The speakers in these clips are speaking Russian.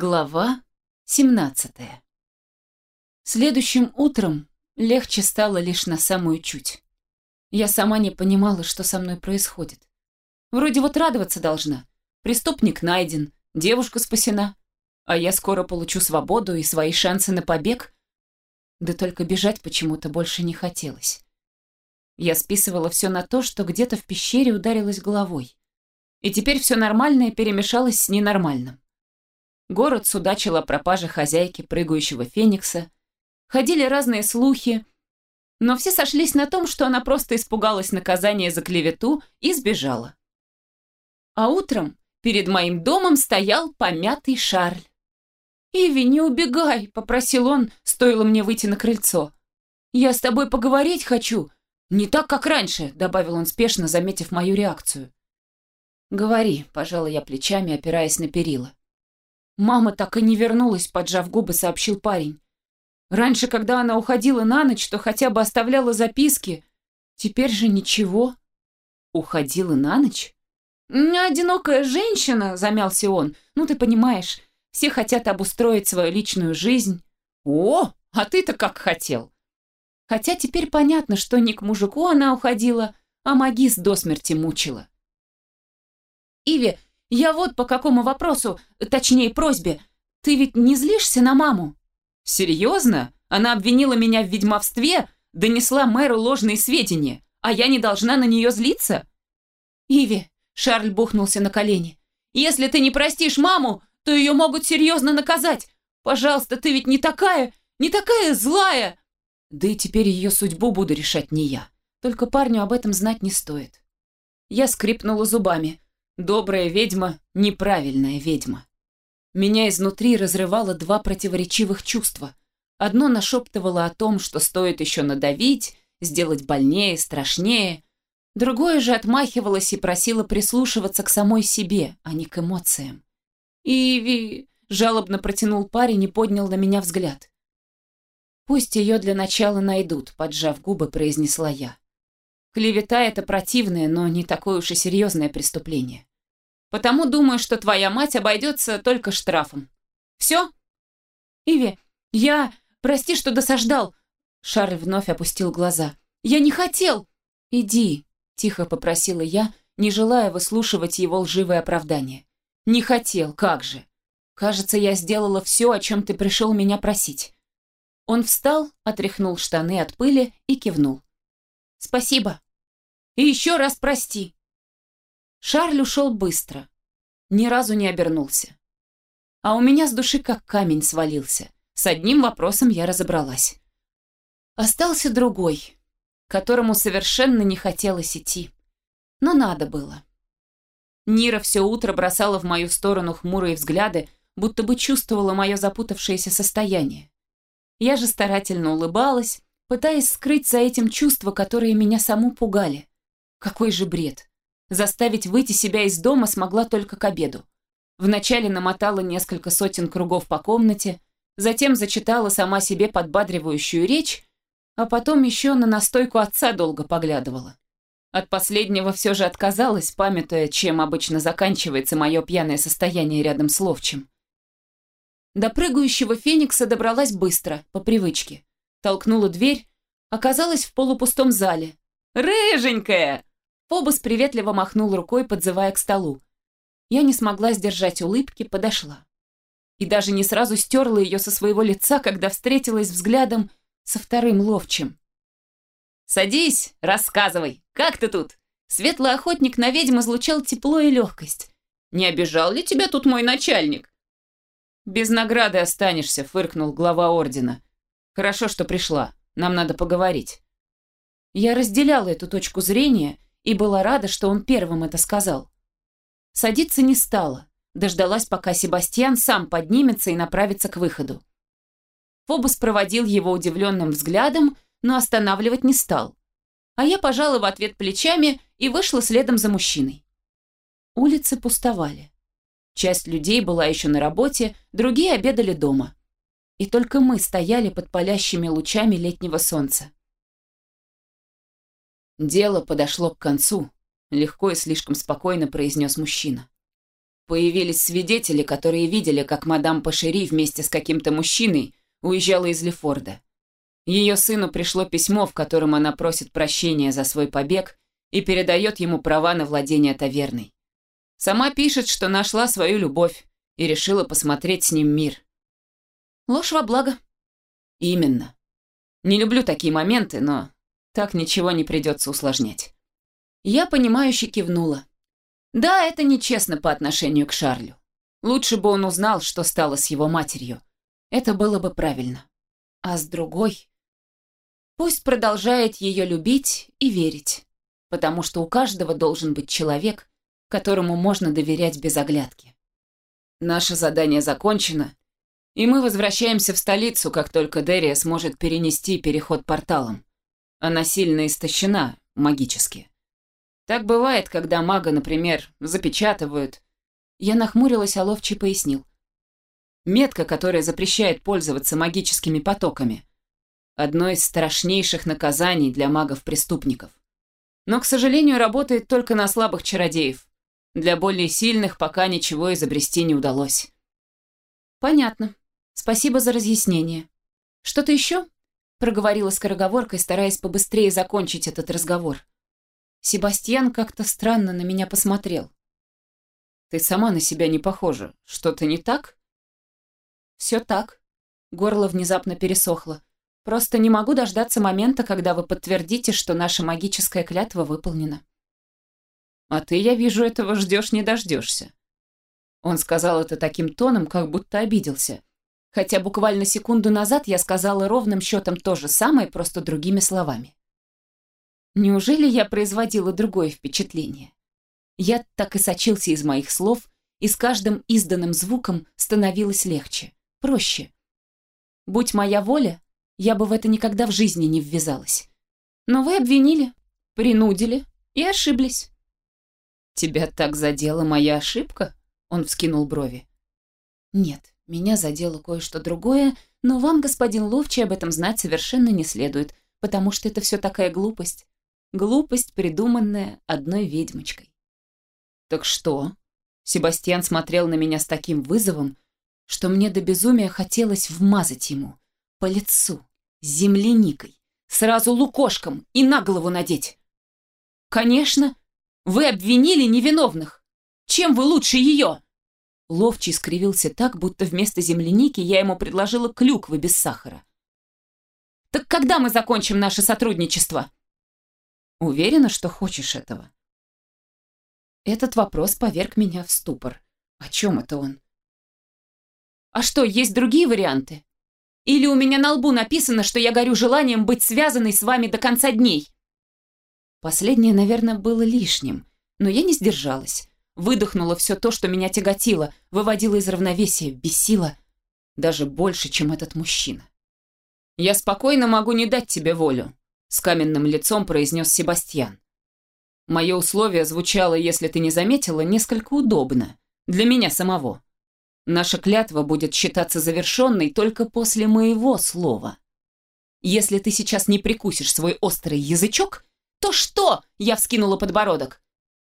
Глава 17 Следующим утром легче стало лишь на самую чуть. Я сама не понимала, что со мной происходит. Вроде вот радоваться должна. Преступник найден, девушка спасена, а я скоро получу свободу и свои шансы на побег. Да только бежать почему-то больше не хотелось. Я списывала все на то, что где-то в пещере ударилась головой. И теперь все нормальное перемешалось с ненормальным. Город судачил о пропаже хозяйки прыгающего феникса. Ходили разные слухи, но все сошлись на том, что она просто испугалась наказания за клевету и сбежала. А утром перед моим домом стоял помятый Шарль. «Иви, не убегай», — попросил он, стоило мне выйти на крыльцо. «Я с тобой поговорить хочу. Не так, как раньше», — добавил он спешно, заметив мою реакцию. «Говори», — пожала я плечами, опираясь на перила. «Мама так и не вернулась», — поджав губы, сообщил парень. «Раньше, когда она уходила на ночь, то хотя бы оставляла записки. Теперь же ничего». «Уходила на ночь?» «Одинокая женщина», — замялся он. «Ну, ты понимаешь, все хотят обустроить свою личную жизнь». «О, а ты-то как хотел!» Хотя теперь понятно, что не к мужику она уходила, а магис до смерти мучила. «Иви, я вот по какому вопросу, точнее просьбе. Ты ведь не злишься на маму? Серьезно? Она обвинила меня в ведьмовстве, донесла мэру ложные сведения, а я не должна на нее злиться? Иви, Шарль бухнулся на колени. Если ты не простишь маму, то ее могут серьезно наказать. Пожалуйста, ты ведь не такая, не такая злая. Да и теперь ее судьбу буду решать не я. Только парню об этом знать не стоит. Я скрипнула зубами. Добрая ведьма – неправильная ведьма. Меня изнутри разрывало два противоречивых чувства. Одно нашептывало о том, что стоит еще надавить, сделать больнее, страшнее. Другое же отмахивалось и просило прислушиваться к самой себе, а не к эмоциям. «Иви!» – жалобно протянул парень и поднял на меня взгляд. «Пусть ее для начала найдут», – поджав губы, произнесла я. Клевета – это противное, но не такое уж и серьезное преступление. Потому думаю, что твоя мать обойдется только штрафом. Все? Иви, я... Прости, что досаждал. Шарль вновь опустил глаза. Я не хотел. Иди, тихо попросила я, не желая выслушивать его лживое оправдание. Не хотел, как же. Кажется, я сделала все, о чем ты пришел меня просить. Он встал, отряхнул штаны от пыли и кивнул. «Спасибо. И еще раз прости». Шарль ушел быстро. Ни разу не обернулся. А у меня с души как камень свалился. С одним вопросом я разобралась. Остался другой, которому совершенно не хотелось идти. Но надо было. Нира все утро бросала в мою сторону хмурые взгляды, будто бы чувствовала мое запутавшееся состояние. Я же старательно улыбалась, пытаясь скрыть за этим чувства, которые меня саму пугали. Какой же бред. Заставить выйти себя из дома смогла только к обеду. Вначале намотала несколько сотен кругов по комнате, затем зачитала сама себе подбадривающую речь, а потом еще на настойку отца долго поглядывала. От последнего все же отказалась, памятуя, чем обычно заканчивается мое пьяное состояние рядом с ловчим. До прыгающего феникса добралась быстро, по привычке. Толкнула дверь, оказалась в полупустом зале. «Рыженькая!» Фобос приветливо махнул рукой, подзывая к столу. Я не смогла сдержать улыбки, подошла. И даже не сразу стерла ее со своего лица, когда встретилась взглядом со вторым ловчим. «Садись, рассказывай, как ты тут?» Светлый охотник на ведьм излучал тепло и легкость. «Не обижал ли тебя тут мой начальник?» «Без награды останешься», — фыркнул глава ордена. «Хорошо, что пришла. Нам надо поговорить». Я разделяла эту точку зрения и была рада, что он первым это сказал. Садиться не стала, дождалась, пока Себастьян сам поднимется и направится к выходу. Фобос проводил его удивленным взглядом, но останавливать не стал. А я пожала в ответ плечами и вышла следом за мужчиной. Улицы пустовали. Часть людей была еще на работе, другие обедали дома. И только мы стояли под палящими лучами летнего солнца. «Дело подошло к концу», — легко и слишком спокойно произнес мужчина. Появились свидетели, которые видели, как мадам Пашери вместе с каким-то мужчиной уезжала из Лефорда. Ее сыну пришло письмо, в котором она просит прощения за свой побег и передает ему права на владение таверной. Сама пишет, что нашла свою любовь и решила посмотреть с ним мир. Ложь во благо. Именно. Не люблю такие моменты, но так ничего не придется усложнять. Я понимающе кивнула. Да, это нечестно по отношению к Шарлю. Лучше бы он узнал, что стало с его матерью. Это было бы правильно. А с другой... Пусть продолжает ее любить и верить, потому что у каждого должен быть человек, которому можно доверять без оглядки. Наше задание закончено, и мы возвращаемся в столицу, как только Дерия сможет перенести переход порталом. Она сильно истощена магически. Так бывает, когда мага, например, запечатывают. Я нахмурилась, а Ловчий пояснил. Метка, которая запрещает пользоваться магическими потоками. Одно из страшнейших наказаний для магов-преступников. Но, к сожалению, работает только на слабых чародеев. Для более сильных пока ничего изобрести не удалось. Понятно. Спасибо за разъяснение. Что-то еще? Проговорила скороговоркой, стараясь побыстрее закончить этот разговор. Себастьян как-то странно на меня посмотрел. «Ты сама на себя не похожа. Что-то не так?» «Все так». Горло внезапно пересохло. «Просто не могу дождаться момента, когда вы подтвердите, что наша магическая клятва выполнена». «А ты, я вижу, этого ждешь не дождешься». Он сказал это таким тоном, как будто обиделся. Хотя буквально секунду назад я сказала ровным счетом то же самое, просто другими словами. Неужели я производила другое впечатление? Я так и сочился из моих слов, и с каждым изданным звуком становилось легче, проще. Будь моя воля, я бы в это никогда в жизни не ввязалась. Но вы обвинили, принудили и ошиблись. «Тебя так задела моя ошибка?» Он вскинул брови. «Нет, меня задело кое-что другое, но вам, господин Ловчий, об этом знать совершенно не следует, потому что это все такая глупость. Глупость, придуманная одной ведьмочкой. «Так что?» Себастьян смотрел на меня с таким вызовом, что мне до безумия хотелось вмазать ему по лицу, земляникой, сразу лукошком и на голову надеть. «Конечно, вы обвинили невиновных. Чем вы лучше ее?» Ловчий скривился так, будто вместо земляники я ему предложила клюквы без сахара. «Так когда мы закончим наше сотрудничество?» Уверена, что хочешь этого?» Этот вопрос поверг меня в ступор. О чем это он? «А что, есть другие варианты? Или у меня на лбу написано, что я горю желанием быть связанной с вами до конца дней?» Последнее, наверное, было лишним, но я не сдержалась. Выдохнула все то, что меня тяготило, выводило из равновесия, бесило даже больше, чем этот мужчина. «Я спокойно могу не дать тебе волю», с каменным лицом произнес Себастьян. Мое условие звучало, если ты не заметила, несколько удобно. Для меня самого. Наша клятва будет считаться завершенной только после моего слова. Если ты сейчас не прикусишь свой острый язычок, то что? Я вскинула подбородок.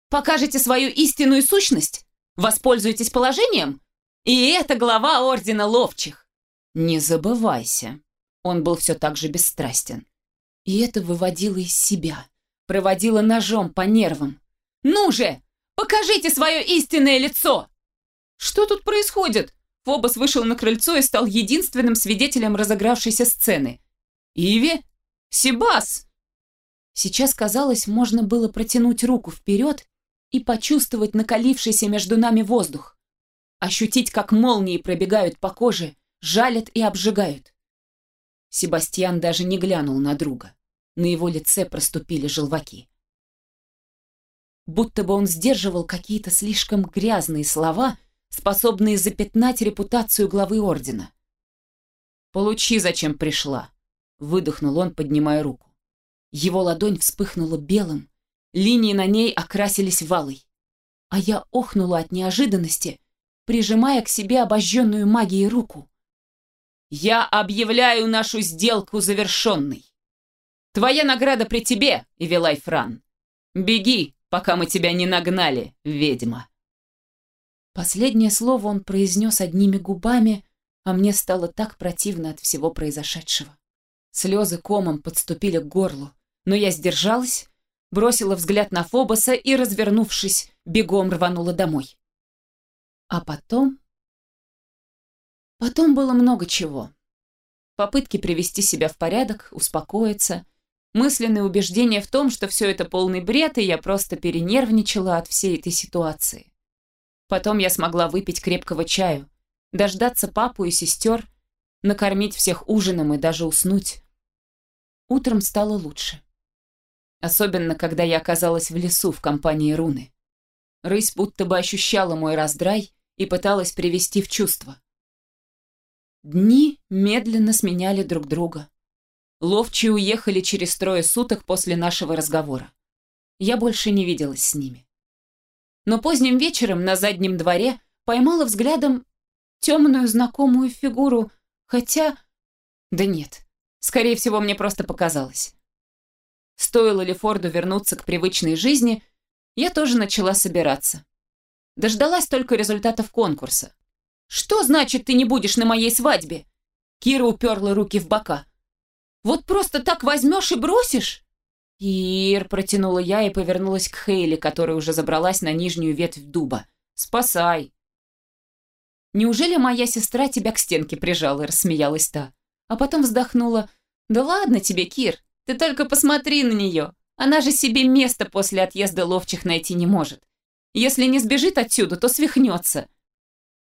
Покажете свою истинную сущность? Воспользуетесь положением? И это глава Ордена Ловчих. Не забывайся. Он был все так же бесстрастен. И это выводило из себя, проводило ножом по нервам. «Ну же, покажите свое истинное лицо!» «Что тут происходит?» Фобос вышел на крыльцо и стал единственным свидетелем разыгравшейся сцены. «Иви? Себас!» Сейчас, казалось, можно было протянуть руку вперед и почувствовать накалившийся между нами воздух. Ощутить, как молнии пробегают по коже, жалят и обжигают. Себастьян даже не глянул на друга. На его лице проступили желваки. Будто бы он сдерживал какие-то слишком грязные слова, способные запятнать репутацию главы ордена. «Получи, зачем пришла», — выдохнул он, поднимая руку. Его ладонь вспыхнула белым, линии на ней окрасились валой. А я охнула от неожиданности, прижимая к себе обожженную магией руку. «Я объявляю нашу сделку завершенной!» Твоя награда при тебе, Ивилай Фран. Беги, пока мы тебя не нагнали, ведьма. Последнее слово он произнес одними губами, а мне стало так противно от всего произошедшего. Слезы комом подступили к горлу, но я сдержалась, бросила взгляд на Фобоса и, развернувшись, бегом рванула домой. А потом... Потом было много чего. Попытки привести себя в порядок, успокоиться, мысленные убеждения в том, что все это полный бред, и я просто перенервничала от всей этой ситуации. Потом я смогла выпить крепкого чаю, дождаться папу и сестер, накормить всех ужином и даже уснуть. Утром стало лучше. Особенно, когда я оказалась в лесу в компании Руны. Рысь будто бы ощущала мой раздрай и пыталась привести в чувство. Дни медленно сменяли друг друга. Ловчие уехали через трое суток после нашего разговора. Я больше не виделась с ними. Но поздним вечером на заднем дворе поймала взглядом темную знакомую фигуру, хотя... Да нет, скорее всего, мне просто показалось. Стоило ли Форду вернуться к привычной жизни, я тоже начала собираться. Дождалась только результатов конкурса. «Что значит, ты не будешь на моей свадьбе?» Кира уперла руки в бока. «Вот просто так возьмешь и бросишь?» «Кир», — протянула я и повернулась к Хейли, которая уже забралась на нижнюю ветвь дуба. «Спасай!» «Неужели моя сестра тебя к стенке прижала?» — рассмеялась та. А потом вздохнула. «Да ладно тебе, Кир, ты только посмотри на нее. Она же себе место после отъезда ловчих найти не может. Если не сбежит отсюда, то свихнется.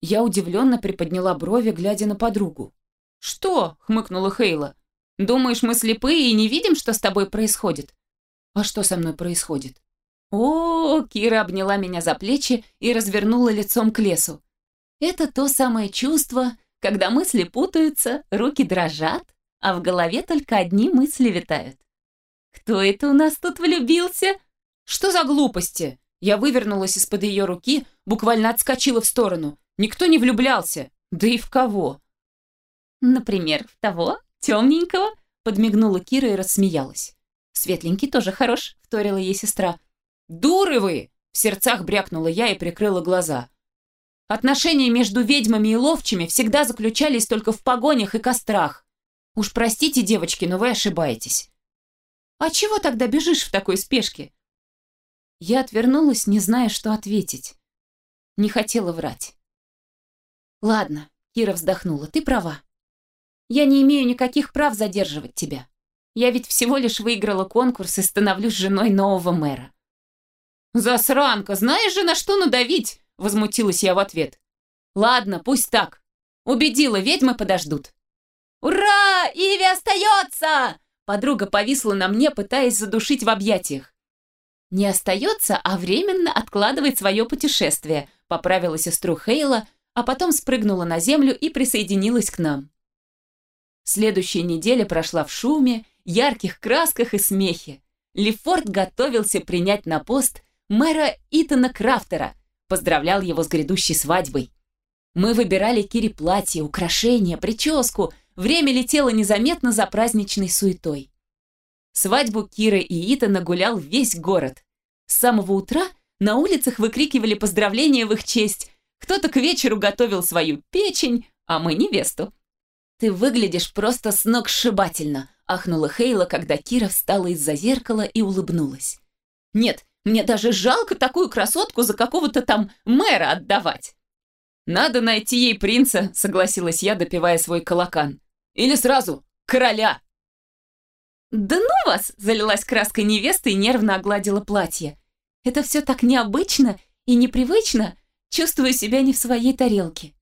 Я удивленно приподняла брови, глядя на подругу. «Что?» — хмыкнула Хейла. «Думаешь, мы слепые и не видим, что с тобой происходит?» «А что со мной происходит?» О, -о, Кира обняла меня за плечи и развернула лицом к лесу. Это то самое чувство, когда мысли путаются, руки дрожат, а в голове только одни мысли витают. «Кто это у нас тут влюбился?» «Что за глупости?» Я вывернулась из-под ее руки, буквально отскочила в сторону. Никто не влюблялся. Да и в кого? Например, в того, темненького, подмигнула Кира и рассмеялась. Светленький тоже хорош, вторила ей сестра. Дуры вы! В сердцах брякнула я и прикрыла глаза. Отношения между ведьмами и ловчими всегда заключались только в погонях и кострах. Уж простите, девочки, но вы ошибаетесь. А чего тогда бежишь в такой спешке? Я отвернулась, не зная, что ответить. Не хотела врать. «Ладно», — Кира вздохнула, — «ты права. Я не имею никаких прав задерживать тебя. Я ведь всего лишь выиграла конкурс и становлюсь женой нового мэра». «Засранка, знаешь же, на что надавить?» — возмутилась я в ответ. «Ладно, пусть так. Убедила, ведьмы подождут». «Ура! Иви остается!» Подруга повисла на мне, пытаясь задушить в объятиях. «Не остается, а временно откладывает свое путешествие», — поправила сестру Хейла, а потом спрыгнула на землю и присоединилась к нам. Следующая неделя прошла в шуме, ярких красках и смехе. Лефорт готовился принять на пост мэра Итана Крафтера, поздравлял его с грядущей свадьбой. Мы выбирали Кире платье, украшения, прическу, время летело незаметно за праздничной суетой. Свадьбу Киры и Итана гулял весь город. С самого утра на улицах выкрикивали поздравления в их честь, кто-то к вечеру готовил свою печень, а мы невесту. «Ты выглядишь просто сногсшибательно», — ахнула Хейла, когда Кира встала из-за зеркала и улыбнулась. «Нет, мне даже жалко такую красотку за какого-то там мэра отдавать». «Надо найти ей принца», — согласилась я, допивая свой колокан. «Или сразу короля». «Да ну вас!» — залилась краской невесты и нервно огладила платье. «Это все так необычно и непривычно. Чувствую себя не в своей тарелке.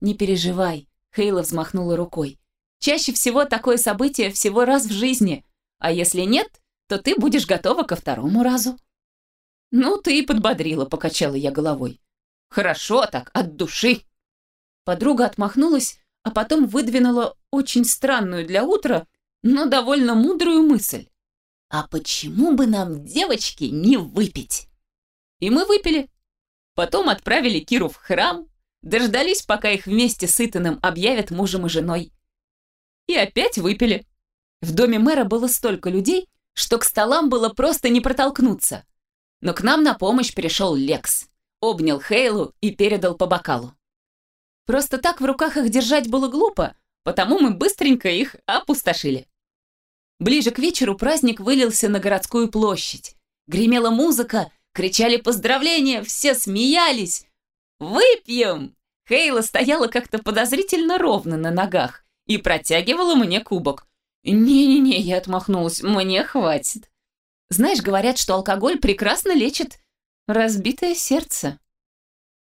Не переживай, Хейла взмахнула рукой. Чаще всего такое событие всего раз в жизни, а если нет, то ты будешь готова ко второму разу. Ну, ты и подбодрила, покачала я головой. Хорошо так, от души. Подруга отмахнулась, а потом выдвинула очень странную для утра, но довольно мудрую мысль. А почему бы нам, девочки, не выпить? И мы выпили. Потом отправили Киру в храм, дождались, пока их вместе с Итаном объявят мужем и женой. И опять выпили. В доме мэра было столько людей, что к столам было просто не протолкнуться. Но к нам на помощь пришел Лекс. Обнял Хейлу и передал по бокалу. Просто так в руках их держать было глупо, потому мы быстренько их опустошили. Ближе к вечеру праздник вылился на городскую площадь. Гремела музыка, кричали поздравления, все смеялись. «Выпьем!» Хейла стояла как-то подозрительно ровно на ногах и протягивала мне кубок. «Не-не-не», я отмахнулась, «мне хватит». Знаешь, говорят, что алкоголь прекрасно лечит разбитое сердце.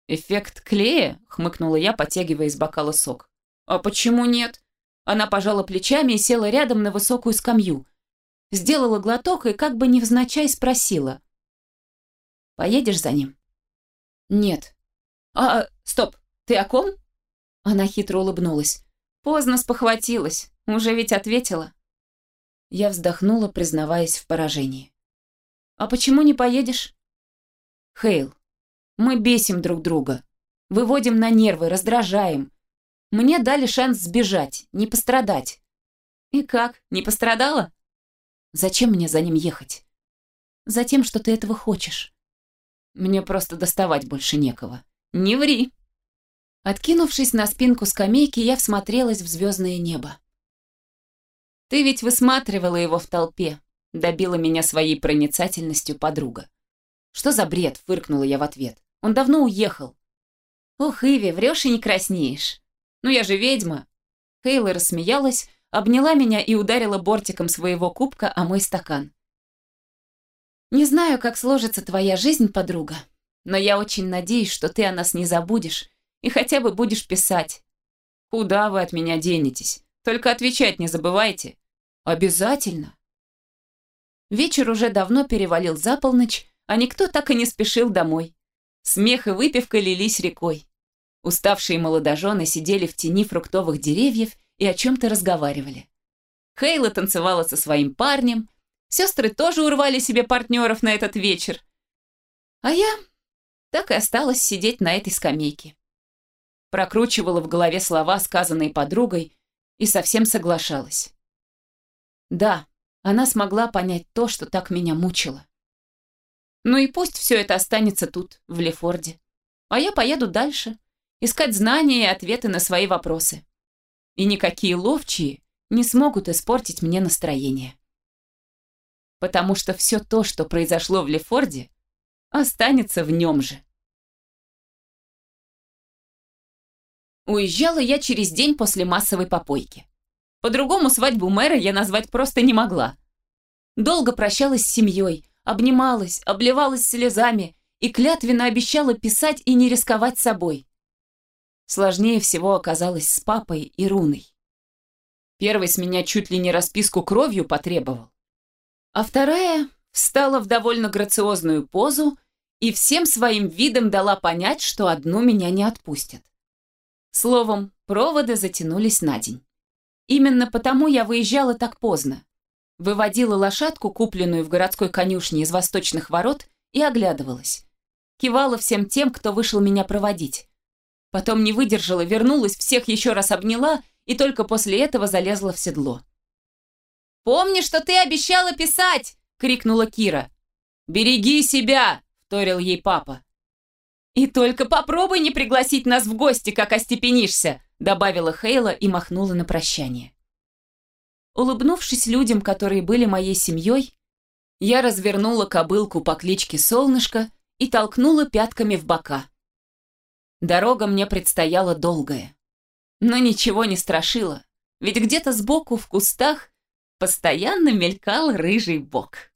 «Эффект клея?» — хмыкнула я, потягивая из бокала сок. «А почему нет?» Она пожала плечами и села рядом на высокую скамью. Сделала глоток и как бы невзначай спросила. «Поедешь за ним?» «Нет». «А, стоп, ты о ком?» Она хитро улыбнулась. «Поздно спохватилась, уже ведь ответила». Я вздохнула, признаваясь в поражении. «А почему не поедешь?» «Хейл, мы бесим друг друга, выводим на нервы, раздражаем. Мне дали шанс сбежать, не пострадать. И как, не пострадала? Зачем мне за ним ехать? Затем, что ты этого хочешь. Мне просто доставать больше некого. Не ври. Откинувшись на спинку скамейки, я всмотрелась в звездное небо. Ты ведь высматривала его в толпе, добила меня своей проницательностью подруга. Что за бред, фыркнула я в ответ. Он давно уехал. Ох, Иви, врешь и не краснеешь. Ну я же ведьма. Хейла рассмеялась, обняла меня и ударила бортиком своего кубка о мой стакан. Не знаю, как сложится твоя жизнь, подруга, но я очень надеюсь, что ты о нас не забудешь и хотя бы будешь писать. Куда вы от меня денетесь? Только отвечать не забывайте. Обязательно. Вечер уже давно перевалил за полночь, а никто так и не спешил домой. Смех и выпивка лились рекой. Уставшие молодожены сидели в тени фруктовых деревьев и о чем-то разговаривали. Хейла танцевала со своим парнем, сестры тоже урвали себе партнеров на этот вечер. А я так и осталась сидеть на этой скамейке. Прокручивала в голове слова, сказанные подругой, и совсем соглашалась. Да, она смогла понять то, что так меня мучило. Ну и пусть все это останется тут, в Лефорде. А я поеду дальше, искать знания и ответы на свои вопросы. И никакие ловчие не смогут испортить мне настроение. Потому что все то, что произошло в Лефорде, останется в нем же. Уезжала я через день после массовой попойки. По-другому свадьбу мэра я назвать просто не могла. Долго прощалась с семьей, обнималась, обливалась слезами и клятвенно обещала писать и не рисковать собой. Сложнее всего оказалось с папой и Руной. Первый с меня чуть ли не расписку кровью потребовал. А вторая встала в довольно грациозную позу и всем своим видом дала понять, что одну меня не отпустят. Словом, проводы затянулись на день. Именно потому я выезжала так поздно. Выводила лошадку, купленную в городской конюшне из восточных ворот, и оглядывалась. Кивала всем тем, кто вышел меня проводить. Потом не выдержала, вернулась, всех еще раз обняла и только после этого залезла в седло. «Помни, что ты обещала писать!» — крикнула Кира. «Береги себя!» — вторил ей папа. «И только попробуй не пригласить нас в гости, как остепенишься!» — добавила Хейла и махнула на прощание. Улыбнувшись людям, которые были моей семьей, я развернула кобылку по кличке Солнышко и толкнула пятками в бока. Дорога мне предстояла долгая. Но ничего не страшило, ведь где-то сбоку в кустах постоянно мелькал рыжий бок.